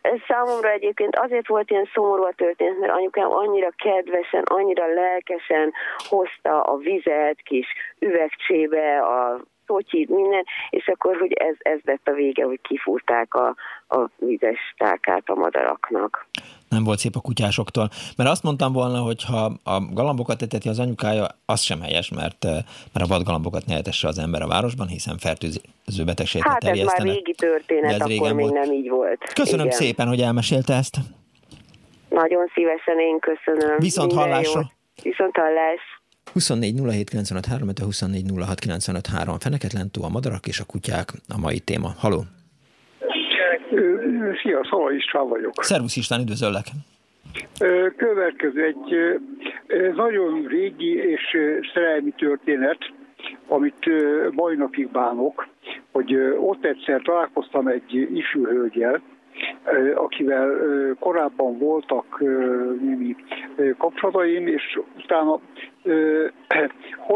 ez számomra egyébként azért volt ilyen szomorú a történet, mert anyukám annyira kedvesen, annyira lelkesen hozta a vizet kis üvegcsébe, a szotyid, minden, és akkor, hogy ez, ez lett a vége, hogy kifúrták a, a vizes tákát a madaraknak. Nem volt szép a kutyásoktól, mert azt mondtam volna, hogy ha a galambokat eteti az anyukája, az sem helyes, mert, eh, mert a vadgalambokat ne etesse az ember a városban, hiszen fertőző betegséget Hát ez már régi történet, ez akkor még volt. nem így volt. Köszönöm Igen. szépen, hogy elmesélte ezt. Nagyon szívesen én köszönöm. Viszont Minden hallásra. Jót. Viszont hallás. 24 07 24 06 Feneketlen túl a madarak és a kutyák a mai téma. Haló! Szia, Szala István vagyok. Szervusz István, üdvözöllek! Következő egy nagyon régi és szerelmi történet, amit mai napig bánok, hogy ott egyszer találkoztam egy ifjú hölgyel, akivel korábban voltak némi kapcsolataim, és utána <clears throat>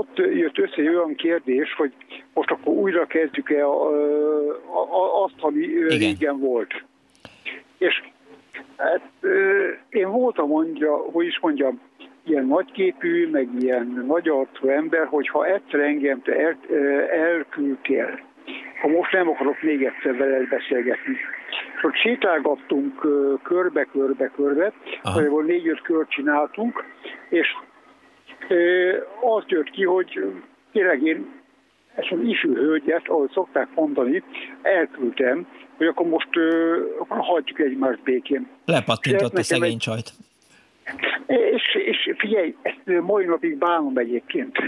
ott jött össze egy olyan kérdés, hogy most akkor újra kezdjük-e azt, ami Igen. régen volt. És hát, én voltam mondja, hogy is mondjam, ilyen nagyképű, meg ilyen nagy arcú ember, hogyha egyszer engem te el, elküldtél, ha most nem akarok még egyszer veled beszélgetni. És ott sétálgattunk körbe-körbe-körbe, ahol négy-öt kört csináltunk, és azt jött ki, hogy tényleg én ezt az ifjú hölgyet, ahogy szokták mondani, elküldtem, hogy akkor most akkor hagyjuk egymást békén. Lepattintott a szegény egy... csajt. És, és figyelj, ezt mai napig bánom egyébként.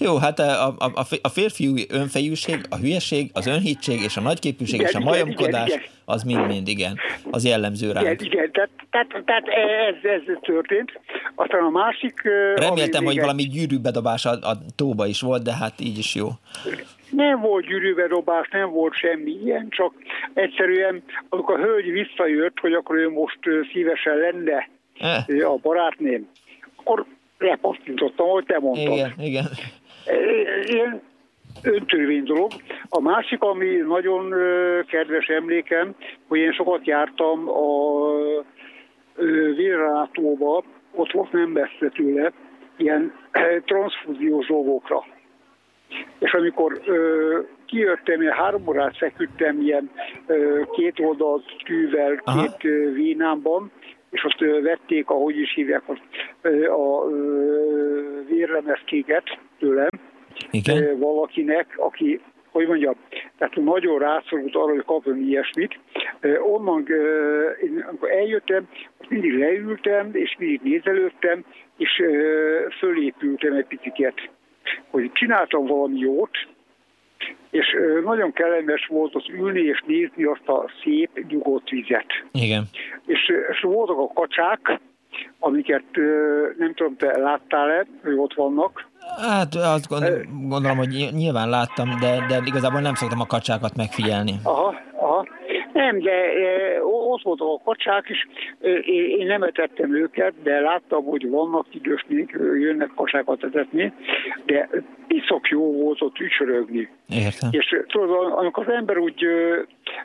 Jó, hát a, a, a férfiú önfejűség, a hülyeség, az önhittség és a nagyképűség igen, és a majomkodás, igen, igen. az mind-mind, igen, az jellemző rá. Igen, igen, tehát, tehát, tehát ez, ez történt. Aztán a másik... Reméltem, hogy valami gyűrűbedobás a, a tóba is volt, de hát így is jó. Nem volt gyűrűbedobás, nem volt semmi ilyen, csak egyszerűen, amikor a hölgy visszajött, hogy akkor ő most szívesen lenne e? a barátném, akkor lepasztintottam, hogy te mondtad. Igen, igen. Ilyen öntörvény dolog. A másik, ami nagyon kedves emlékem, hogy én sokat jártam a vérrátóba, ott volt nem messze tőle, ilyen transfúziós dolgokra. És amikor ö, kijöttem, én három órát feküdtem ilyen ö, két oldalt tűvel, Aha. két ö, vínámban, és ott ö, vették, ahogy is hívják, ott, ö, a vérlemezkéket tőlem, Igen. Valakinek, aki hogy mondjam, tehát nagyon rászorult arra, hogy kapjon ilyesmit. Onnan, én, amikor eljöttem, mindig leültem, és mindig nézelődtem, és fölépültem egy picit hogy csináltam valami jót, és nagyon kellemes volt az ülni és nézni azt a szép, nyugodt vizet. Igen. És, és voltak a kacsák, amiket nem tudom, te láttál-e, hogy ott vannak. Hát azt gondolom, hogy nyilván láttam, de, de igazából nem szoktam a kacsákat megfigyelni. Aha, aha. Nem, de e, ott voltak a kacsák is, e, én nem etettem őket, de láttam, hogy vannak idősnék, jönnek kacsákat etetni, de iszok jó volt ott ücsörögni. Értem. És tudod, amikor az ember úgy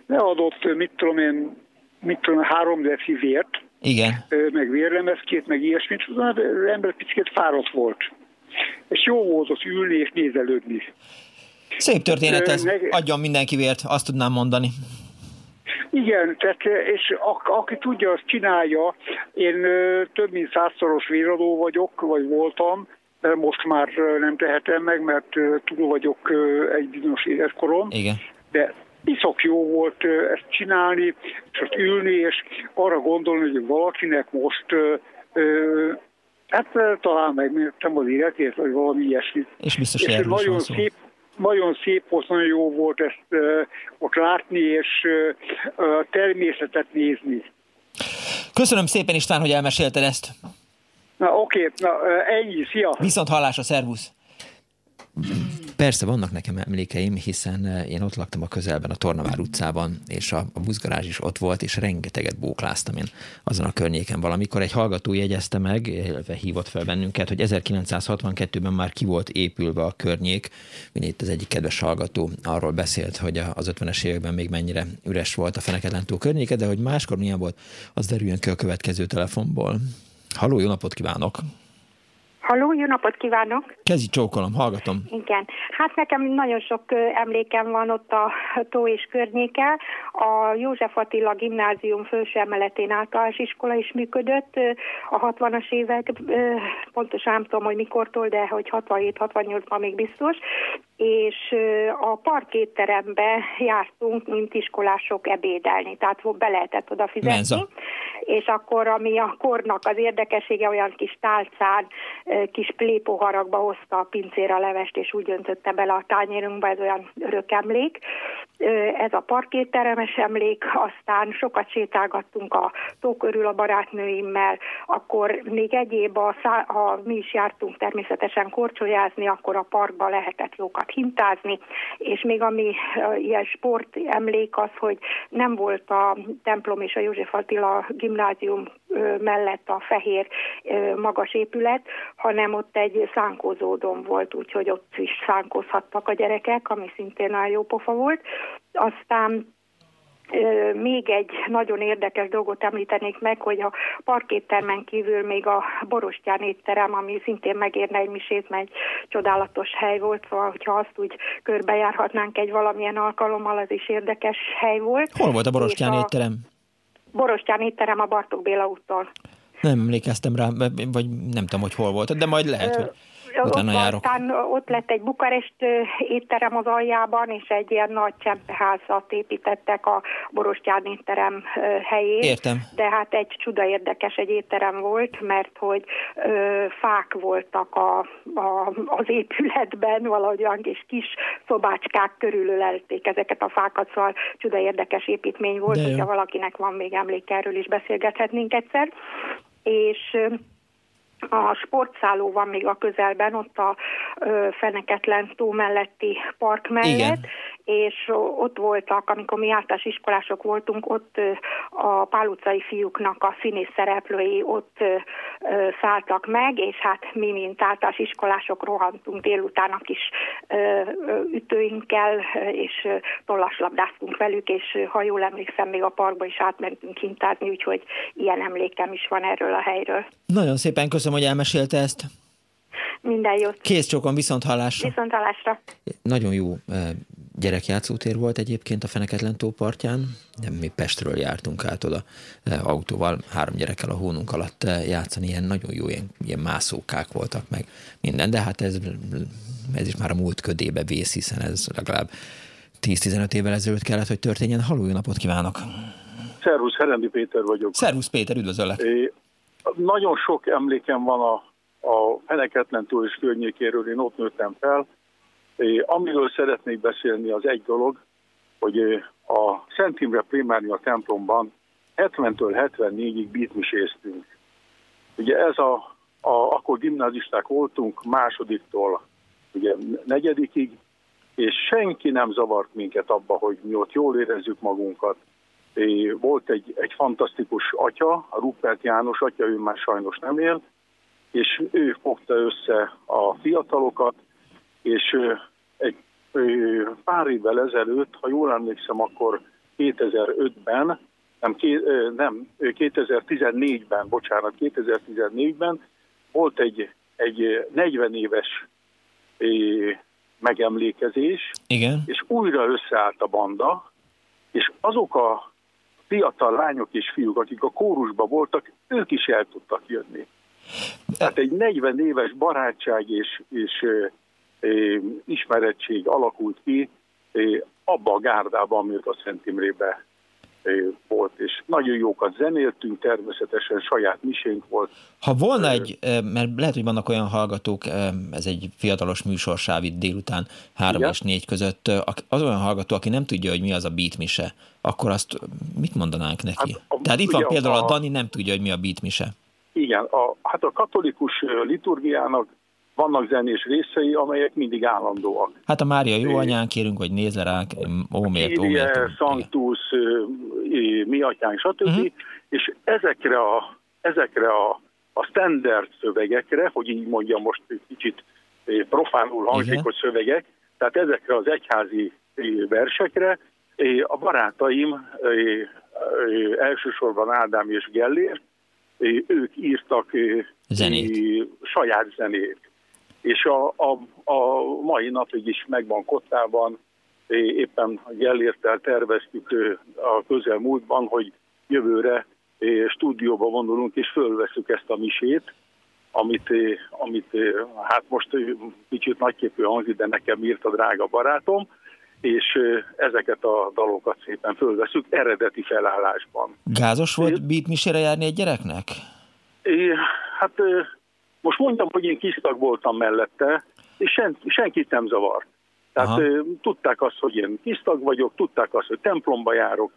leadott, mit tudom én, mit tudom, három deci vért, igen. meg vérlemezkét, meg ilyesmit, az ember picit fáradt volt. És jó volt ott ülni és nézelődni. Szép történet ez. Meg... Adjon mindenki vért, azt tudnám mondani. Igen, tehát, és a, aki tudja, azt csinálja. Én több mint százszoros véradó vagyok, vagy voltam, most már nem tehetem meg, mert túl vagyok egy bizonyos életkorom. Igen. De iszok jó volt ezt csinálni, ott ülni, és arra gondolni, hogy valakinek most hát talán megmértem az életét, vagy valami ilyesmit. És biztos és nagyon szép, nagyon szép volt, nagyon jó volt ezt uh, ott látni, és uh, uh, természetet nézni. Köszönöm szépen István, hogy elmesélted ezt. Na oké, okay, na ennyi, szia! Viszont hallásra, szervusz! Persze vannak nekem emlékeim, hiszen eh, én ott laktam a közelben, a Tornavár utcában, és a, a buszgarázs is ott volt, és rengeteget bókláztam én azon a környéken valamikor. Egy hallgató jegyezte meg, illetve hívott fel bennünket, hogy 1962-ben már ki volt épülve a környék. Mint itt az egyik kedves hallgató arról beszélt, hogy az 50-es években még mennyire üres volt a Feneketlen túl környéke, de hogy máskor milyen volt, az derüljön ki a következő telefonból. Halló, jó napot kívánok! Halló, jó napot kívánok! Kezi csókolom, hallgatom. Igen. Hát nekem nagyon sok emlékem van ott a tó és környéke. A József Attila gimnázium felső emeletén általános iskola is működött. A 60-as évek, pontosan nem tudom, hogy mikortól, de hogy 67-68-ban még biztos. És a parkétterembe jártunk, mint iskolások ebédelni, tehát be lehetett oda fizetni. Menza. És akkor, ami a kornak az érdekessége, olyan kis tálcán, kis plépoharakba hozta a pincér a levest, és úgy öntötte bele a tányérunkba, ez olyan örök emlék. Ez a parkétteremes emlék, aztán sokat sétálgattunk a tó körül a barátnőimmel, akkor még egyéb, a szá- ha mi is jártunk természetesen korcsolyázni, akkor a parkba lehetett jókat hintázni, és még ami ilyen sport emlék az, hogy nem volt a templom és a József Attila gimnázium mellett a fehér magas épület, hanem ott egy szánkózódom volt, úgyhogy ott is szánkózhattak a gyerekek, ami szintén nagyon jó pofa volt. Aztán még egy nagyon érdekes dolgot említenék meg, hogy a parkéttermen kívül még a Borostyán étterem, ami szintén megérne egy misét, mert egy csodálatos hely volt, szóval hogyha azt úgy körbejárhatnánk egy valamilyen alkalommal, az is érdekes hely volt. Hol volt a Borostyán étterem? Borostyán étterem a Bartók Béla úttól. Nem emlékeztem rá, vagy nem tudom, hogy hol volt, de majd lehet, hogy... utána járok. Aztán ott lett egy Bukarest étterem az aljában, és egy ilyen nagy csempeházat építettek a Borostyán étterem helyén. Értem. De hát egy csuda érdekes egy étterem volt, mert hogy ö, fák voltak a, a, az épületben, valahogy olyan kis, kis szobácskák körülölelték ezeket a fákat, szóval csuda érdekes építmény volt, hogyha valakinek van még emléke, erről is beszélgethetnénk egyszer. És a sportszálló van még a közelben, ott a Feneketlen tó melletti park mellett, Igen és ott voltak, amikor mi általános iskolások voltunk, ott a pálucai fiúknak a színész szereplői ott szálltak meg, és hát mi, mint általános iskolások rohantunk délután a kis ütőinkkel, és tollaslabdáztunk velük, és ha jól emlékszem, még a parkba is átmentünk kintázni, úgyhogy ilyen emlékem is van erről a helyről. Nagyon szépen köszönöm, hogy elmesélte ezt. Minden jót. Kész csókon, viszont hallásra. Viszont hallásra. Nagyon jó gyerekjátszótér volt egyébként a Feneketlen tó partján, de mi Pestről jártunk át oda autóval, három gyerekkel a hónunk alatt játszani, ilyen nagyon jó, ilyen, ilyen mászókák voltak meg minden, de hát ez, ez is már a múlt ködébe vész, hiszen ez legalább 10-15 évvel ezelőtt kellett, hogy történjen. Halló, jó napot kívánok! Szervusz, Herendi Péter vagyok. Szervusz Péter, üdvözöllek! É, nagyon sok emlékem van a a Feneketlen túl és környékéről, én ott nőttem fel. Amiről szeretnék beszélni, az egy dolog, hogy a Szent Imre Primárnia templomban 70-től 74-ig bitmiséztünk. Ugye ez a, a, akkor gimnázisták voltunk másodiktól ugye negyedikig, és senki nem zavart minket abba, hogy mi ott jól érezzük magunkat. Volt egy, egy fantasztikus atya, a Rupert János atya, ő már sajnos nem él, és ő fogta össze a fiatalokat, és egy pár évvel ezelőtt, ha jól emlékszem, akkor 2005-ben, nem, nem 2014-ben, bocsánat, 2014-ben volt egy, egy 40 éves megemlékezés, Igen. és újra összeállt a banda, és azok a fiatal lányok és fiúk, akik a kórusban voltak, ők is el tudtak jönni. Hát egy 40 éves barátság és, és e, ismerettség alakult ki e, abba a gárdában, amit a Szent Imrébe volt, és nagyon jókat zenéltünk, természetesen saját misénk volt. Ha volna egy, mert lehet, hogy vannak olyan hallgatók, ez egy fiatalos műsorsáv itt délután három Igen? és négy között, az olyan hallgató, aki nem tudja, hogy mi az a beatmise, akkor azt mit mondanánk neki? Hát, a, Tehát itt van például a, a Dani nem tudja, hogy mi a beatmise. Igen, a, hát a katolikus liturgiának vannak zenés részei, amelyek mindig állandóak. Hát a Mária jó anyán kérünk, hogy nézze ránk, ómért, ómért. Sanctus, mi atyánk, stb. Uh-huh. És ezekre a, ezekre a, a standard szövegekre, hogy így mondjam most kicsit profánul hangzik, hogy szövegek, tehát ezekre az egyházi versekre a barátaim, elsősorban Ádám és Gellér, ők írtak zenét. saját zenét. És a, a, a mai napig is megvan Kottában, éppen Gellértel terveztük a közelmúltban, hogy jövőre stúdióba vonulunk és fölveszük ezt a misét, amit, amit hát most kicsit nagyképű hangzik, de nekem írt a drága barátom, és ezeket a dalokat szépen fölveszük eredeti felállásban. Gázos volt beatmisére járni egy gyereknek? É, hát most mondjam, hogy én kisztag voltam mellette, és sen, senkit nem zavart. Tehát Aha. tudták azt, hogy én kisztag vagyok, tudták azt, hogy templomba járok.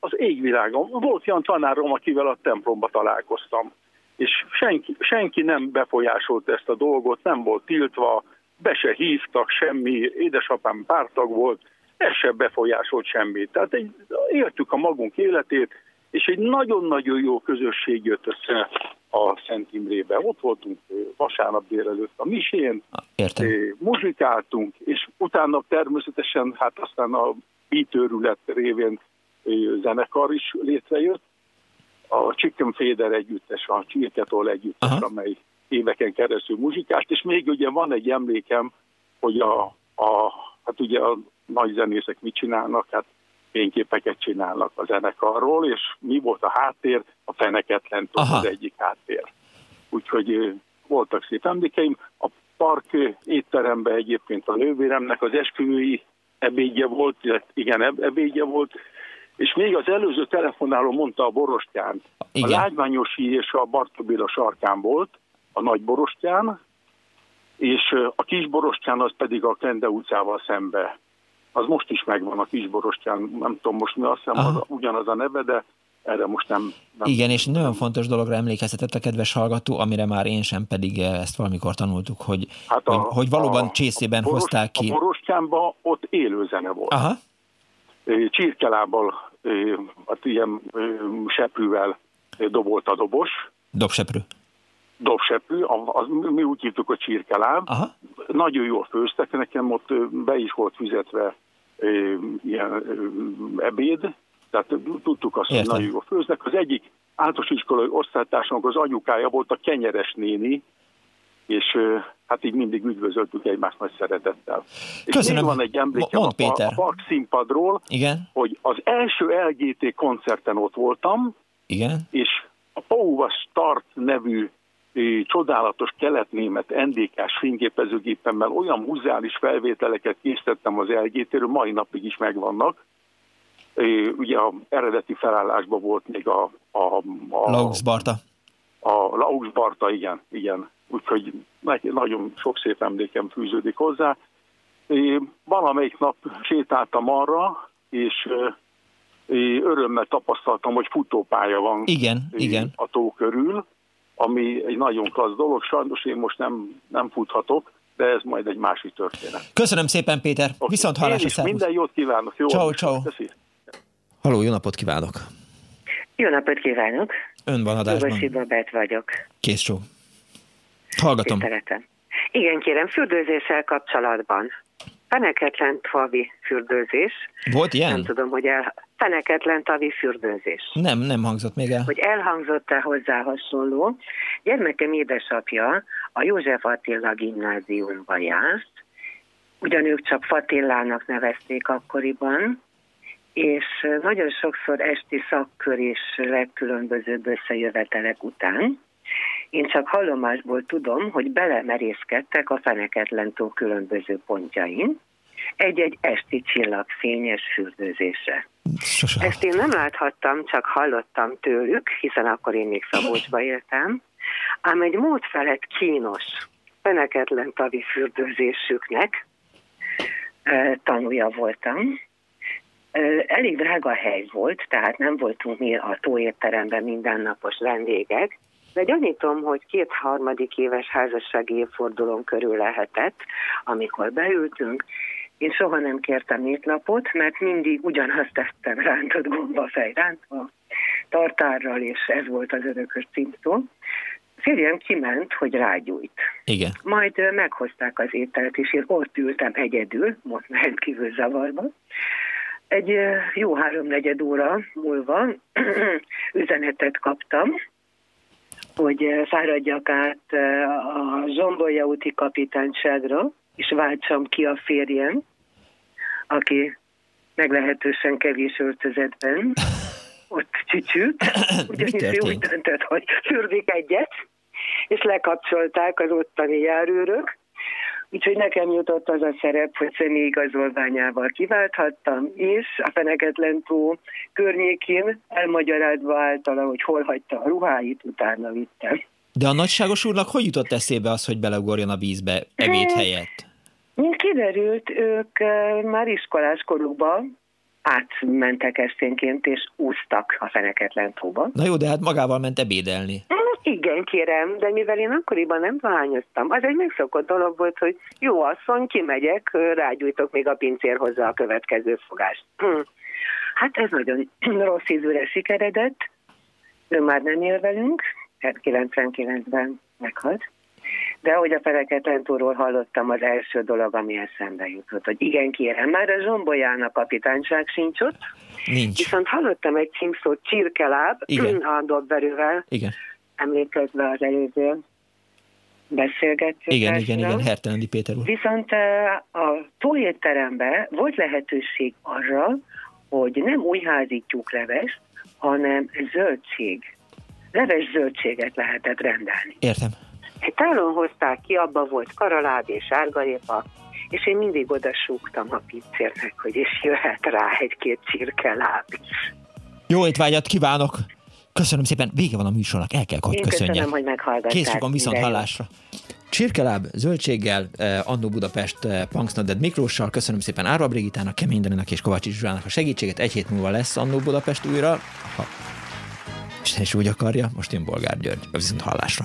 Az égvilágon volt olyan tanárom, akivel a templomba találkoztam. És senki, senki nem befolyásolt ezt a dolgot, nem volt tiltva, be se hívtak semmi, édesapám pártag volt, ez se befolyásolt semmit. Tehát egy, éltük a magunk életét, és egy nagyon-nagyon jó közösség jött össze a Szent Imrébe. Ott voltunk vasárnap délelőtt a misén, Értem. muzsikáltunk, és utána természetesen hát aztán a bítőrület révén zenekar is létrejött, a Chicken Fader együttes, a Csirketól együttes, Aha. amely éveken keresztül muzsikált, és még ugye van egy emlékem, hogy a, a hát ugye a nagy zenészek mit csinálnak, hát fényképeket csinálnak a zenekarról, és mi volt a háttér? A feneketlen az egyik háttér. Úgyhogy voltak szép emlékeim. A park étteremben egyébként a nővéremnek az esküvői ebédje volt, igen, ebédje volt, és még az előző telefonáló mondta a Borostyán. Igen. A Lágymányosi és a Bartobéla sarkán volt, a Nagy Borostyán, és a Kis Borostyán az pedig a Kende utcával szembe. Az most is megvan a Kis Borostyán, nem tudom most mi, azt hiszem az, ugyanaz a neve, de erre most nem, nem... Igen, és nagyon fontos dologra emlékeztetett a kedves hallgató, amire már én sem pedig ezt valamikor tanultuk, hogy, hát a, hogy, hogy valóban a, csészében a boros, hozták ki. A Borostyánban ott élő zene volt. Aha. Csirkelábbal, hát ilyen seprűvel dobolt a dobos. Dobseprű. Dobseprű, az, mi úgy hívtuk, a csirkeláb. Aha. Nagyon jól főztek, nekem ott be is volt fizetve ilyen ebéd, tehát tudtuk azt, hogy nagyon jól főznek. Az egyik általános iskolai osztálytársamnak az anyukája volt a kenyeres néni, és hát így mindig üdvözöltük egymást nagy szeretettel. És Köszönöm. még van egy emlékem Mond, a, a park színpadról, Igen? hogy az első LGT koncerten ott voltam, Igen? és a Pauva Start nevű csodálatos keletnémet NDK-s fényképezőgépemmel olyan muzeális felvételeket készítettem az LGT-ről, mai napig is megvannak, ugye a eredeti felállásban volt még a... a, a Laux Barta. A Laux Barta, igen, igen. Úgyhogy nagyon sok szép emlékem fűződik hozzá. Valamelyik nap sétáltam arra, és örömmel tapasztaltam, hogy futópálya van igen, igen. a tó körül, ami egy nagyon klassz dolog. Sajnos én most nem, nem futhatok, de ez majd egy másik történet. Köszönöm szépen, Péter. Okay. Viszont hallásra, Minden jót kívánok. Jó ciao, ciao. Halló, jó napot kívánok! Jó napot kívánok! Ön van adásban. Jogosi Babett vagyok. Kész szó. Hallgatom. Tiszteletem. Igen, kérem, fürdőzéssel kapcsolatban. Feneketlen tavi fürdőzés. Volt ilyen? Nem tudom, hogy el... Feneketlen tavi fürdőzés. Nem, nem hangzott még el. Hogy elhangzott-e hozzá hasonló. Gyermekem édesapja a József Attila gimnáziumba járt, ugyan ők csak Fatillának nevezték akkoriban, és nagyon sokszor esti szakkör és legkülönbözőbb összejövetelek után én csak hallomásból tudom, hogy belemerészkedtek a feneketlen tó különböző pontjain, egy-egy esti csillagfényes fürdőzésre. Sose. Ezt én nem láthattam, csak hallottam tőlük, hiszen akkor én még Szabolcsba éltem, ám egy mód felett kínos, feneketlen tavi fürdőzésüknek tanulja voltam, Elég drága hely volt, tehát nem voltunk mi a tóétteremben mindennapos vendégek, de gyanítom, hogy két-harmadik éves házassági évfordulón körül lehetett, amikor beültünk. Én soha nem kértem étlapot, mert mindig ugyanazt tettem rántott gomba fejrántva, tartárral, és ez volt az örökös címszó. Férjem kiment, hogy rágyújt. Igen. Majd meghozták az ételt, és én ott ültem egyedül, most rendkívül zavarba, egy jó háromnegyed óra múlva <clears throat> üzenetet kaptam, hogy fáradjak át a Zsombolya úti kapitányságra, és váltsam ki a férjem, aki meglehetősen kevés öltözetben <laughs> ott csücsült, ugyanis ő úgy döntött, hogy fürdik egyet, és lekapcsolták az ottani járőrök, Úgyhogy nekem jutott az a szerep, hogy igazolványával kiválthattam, és a Feneketlen tó környékén elmagyarázva általa, hogy hol hagyta a ruháit, utána vittem. De a nagyságos úrnak hogy jutott eszébe az, hogy belegorjon a vízbe ebéd helyett? Mint kiderült, ők már iskolás korukban átmentek esténként, és úsztak a Feneketlen tóba. Na jó, de hát magával ment ebédelni. Igen, kérem, de mivel én akkoriban nem dohányoztam, az egy megszokott dolog volt, hogy jó asszony, kimegyek, rágyújtok még a pincér hozzá a következő fogást. <clears throat> Hát ez nagyon <clears throat> rossz ízűre sikeredett, ő már nem él velünk, 99-ben meghalt. De ahogy a Fekete túról hallottam, az első dolog, ami eszembe jutott, hogy igen, kérem, már a Zsombolyának kapitányság sincs ott. Nincs. Viszont hallottam egy címszót csirkeláb igen. <clears throat> a dobberővel. Igen emlékezve az előző beszélgetésre. Igen, igen, igen, Hertelendi Péter úr. Viszont a túlétteremben volt lehetőség arra, hogy nem újházi tyúkleves, hanem zöldség. Leves zöldséget lehetett rendelni. Értem. egy tálon hozták ki, abban volt karaláb és sárgarépa, és én mindig oda súgtam a pincérnek, hogy is jöhet rá egy-két csirkeláb is. Jó étvágyat kívánok! Köszönöm szépen, vége van a műsornak, el kell hogy köszönjem. köszönöm, hogy meghallgatták. Készül van viszont hallásra. Csirkeláb, zöldséggel, eh, Annó Budapest, eh, Punksnodded Miklóssal, köszönöm szépen Árva Brigitának, Kemény Daninak és Kovács Zsuzsának a segítséget. Egy hét múlva lesz Annó Budapest újra. Ha Isten is úgy akarja, most jön Bolgár György. Viszont hallásra.